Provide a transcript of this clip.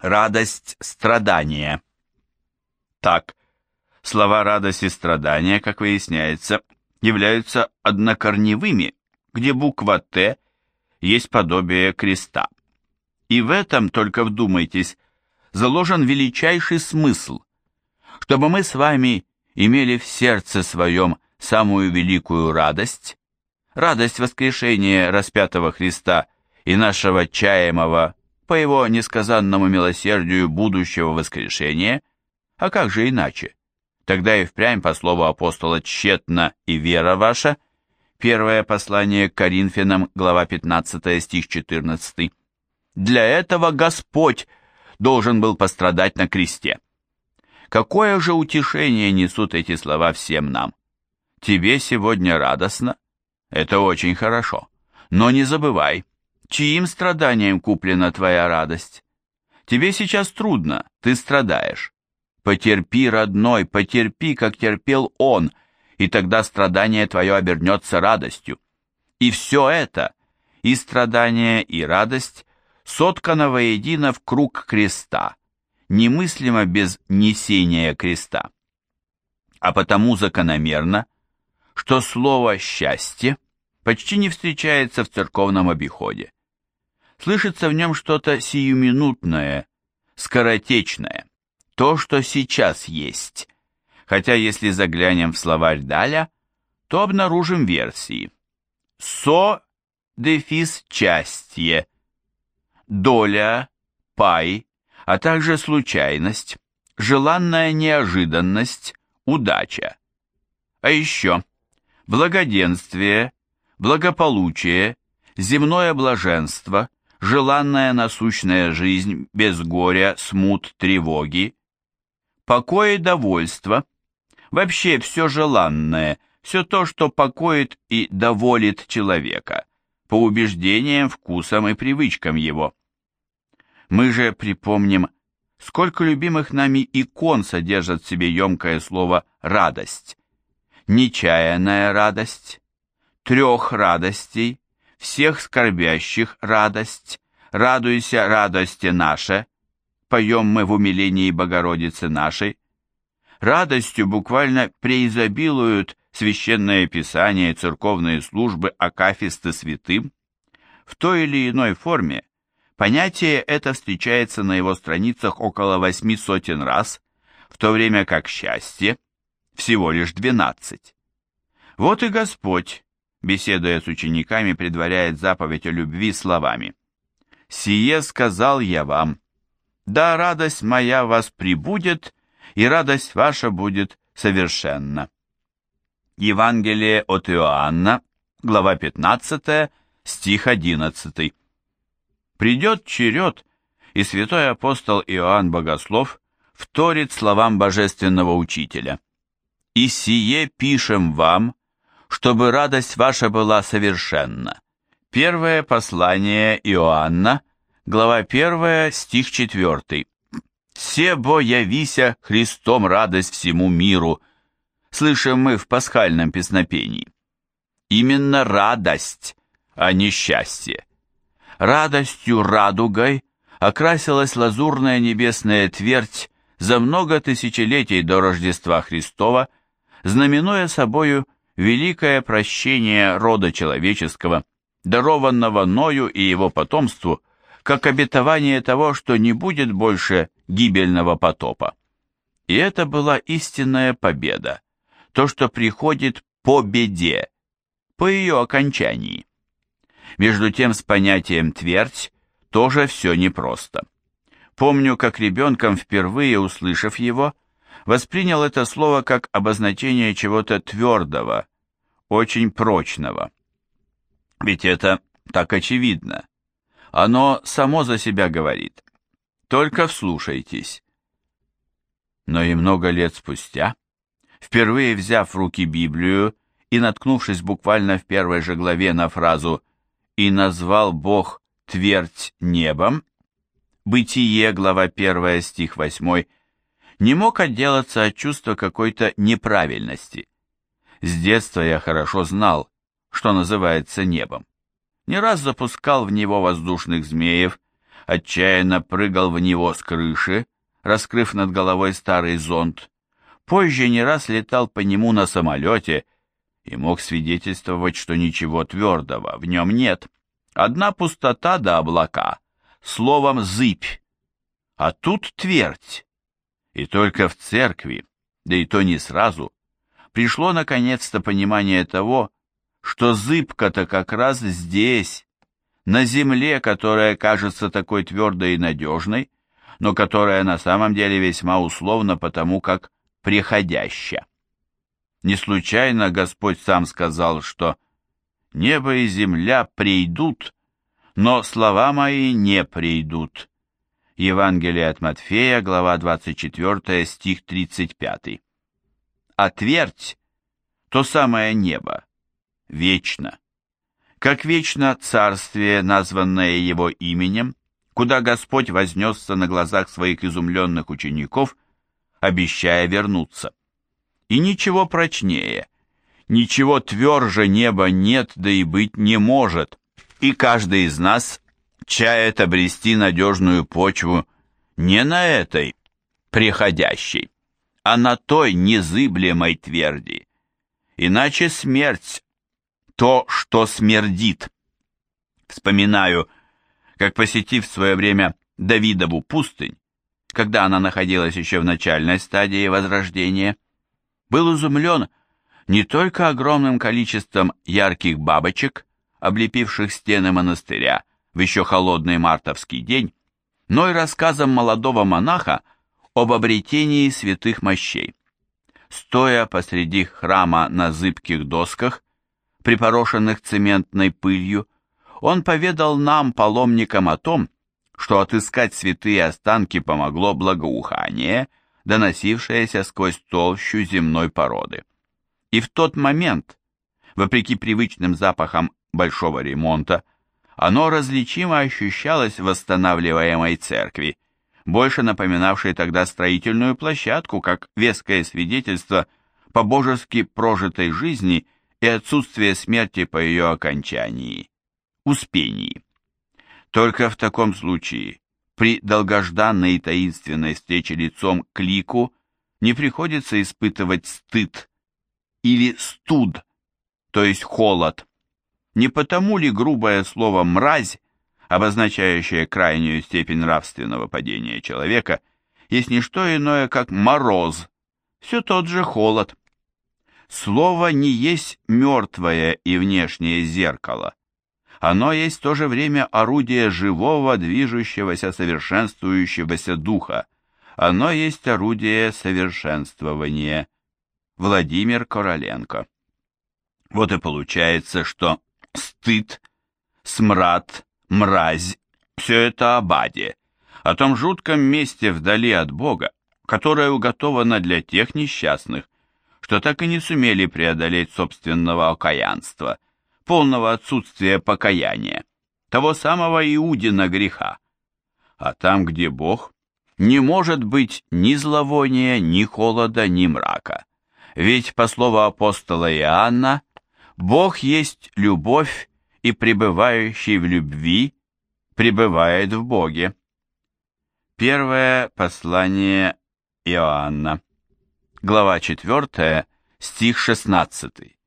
Радость страдания. Так, слова радость и страдания, как выясняется, являются однокорневыми, где буква «Т» есть подобие креста. И в этом, только вдумайтесь, заложен величайший смысл, чтобы мы с вами имели в сердце своем самую великую радость, радость воскрешения распятого Христа и нашего чаемого, по его несказанному милосердию, будущего воскрешения, а как же иначе? Тогда и впрямь, по слову апостола, тщетна и вера ваша. Первое послание к Коринфянам, глава 15, стих 14. Для этого Господь должен был пострадать на кресте. Какое же утешение несут эти слова всем нам? Тебе сегодня радостно? Это очень хорошо. Но не забывай, чьим страданием куплена твоя радость? Тебе сейчас трудно, ты страдаешь. Потерпи, родной, потерпи, как терпел он, и тогда страдание твое обернется радостью. И все это, и страдание, и радость, соткано воедино в круг креста, немыслимо без несения креста. А потому закономерно, что слово «счастье» почти не встречается в церковном обиходе. Слышится в нем что-то сиюминутное, скоротечное то, что сейчас есть. Хотя если заглянем в словарь Даля, то обнаружим версии. Со дефис частье, доля, пай, а также случайность, желанная неожиданность, удача. А еще благоденствие, благополучие, земное блаженство, желанная насущная жизнь без горя, смут, тревоги, покой и довольство, вообще все желанное, все то, что покоит и доволит человека, по убеждениям, вкусам и привычкам его. Мы же припомним, сколько любимых нами икон содержат в себе емкое слово «радость». Нечаянная радость, трех радостей, всех скорбящих радость, радуйся радости наша, поем мы в умилении Богородицы нашей, радостью буквально преизобилуют священное писание церковные службы акафисты святым. В той или иной форме понятие это встречается на его страницах около восьми сотен раз, в то время как счастье всего лишь двенадцать. Вот и Господь, беседуя с учениками, предваряет заповедь о любви словами. «Сие сказал я вам, да, радость моя вас прибудет, и радость ваша будет совершенна. Евангелие от Иоанна, глава 15, стих 11. Придет черед, и святой апостол Иоанн Богослов вторит словам божественного учителя. «И сие пишем вам, чтобы радость ваша была совершенна». Первое послание Иоанна, глава 1, стих 4. «Себо явися Христом радость всему миру», слышим мы в пасхальном песнопении. Именно радость, а не счастье. Радостью радугой окрасилась лазурная небесная твердь за много тысячелетий до Рождества Христова, знаменуя собою великое прощение рода человеческого, дарованного Ною и его потомству как обетование того, что не будет больше гибельного потопа. И это была истинная победа, то, что приходит по беде, по ее окончании. Между тем с понятием «твердь» тоже все непросто. Помню, как ребенком, впервые услышав его, воспринял это слово как обозначение чего-то твердого, очень прочного. Ведь это так очевидно. Оно само за себя говорит. Только вслушайтесь. Но и много лет спустя, впервые взяв в руки Библию и наткнувшись буквально в первой же главе на фразу «И назвал Бог твердь небом», Бытие, глава 1, стих 8, не мог отделаться от чувства какой-то неправильности. С детства я хорошо знал, что называется небом не раз запускал в него воздушных змеев, отчаянно прыгал в него с крыши, раскрыв над головой старый зонт. Позже не раз летал по нему на самолете и мог свидетельствовать, что ничего твердого в нем нет. Одна пустота до облака, словом «зыбь». А тут твердь. И только в церкви, да и то не сразу, пришло наконец-то понимание того, что зыбка-то как раз здесь, на земле, которая кажется такой твердой и надежной, но которая на самом деле весьма условна потому, как приходящая. Не случайно Господь сам сказал, что «небо и земля придут, но слова мои не придут». Евангелие от Матфея, глава 24, стих 35. А твердь — то самое небо, вечно. Как вечно царствие, названное его именем, куда Господь вознесся на глазах своих изумленных учеников, обещая вернуться. И ничего прочнее, ничего тверже неба нет, да и быть не может, и каждый из нас чает обрести надежную почву не на этой приходящей, а на той незыблемой тверди. Иначе смерть — то, что смердит. Вспоминаю, как посетив в свое время Давидову пустынь, когда она находилась еще в начальной стадии возрождения, был изумлен не только огромным количеством ярких бабочек, облепивших стены монастыря в еще холодный мартовский день, но и рассказом молодого монаха об обретении святых мощей. Стоя посреди храма на зыбких досках, припорошенных цементной пылью, он поведал нам, паломникам, о том, что отыскать святые останки помогло благоухание, доносившееся сквозь толщу земной породы. И в тот момент, вопреки привычным запахам большого ремонта, оно различимо ощущалось в восстанавливаемой церкви, больше напоминавшей тогда строительную площадку, как веское свидетельство по-божески прожитой жизни и отсутствие смерти по ее окончании. Успении. Только в таком случае, при долгожданной и таинственной встрече лицом к лику, не приходится испытывать стыд или студ, то есть холод. Не потому ли грубое слово «мразь», обозначающее крайнюю степень нравственного падения человека, есть не что иное, как мороз, все тот же холод. Слово не есть мертвое и внешнее зеркало, оно есть в то же время орудие живого, движущегося, совершенствующегося духа. Оно есть орудие совершенствования. Владимир Короленко. Вот и получается, что стыд, смрад, мразь – все это об аде, о том жутком месте вдали от Бога, которое уготовано для тех несчастных, что так и не сумели преодолеть собственного окаянства – полного отсутствия покаяния, того самого Иудина греха. А там, где Бог, не может быть ни зловония, ни холода, ни мрака. Ведь, по слову апостола Иоанна, Бог есть любовь, и пребывающий в любви пребывает в Боге. Первое послание Иоанна, глава 4, стих 16.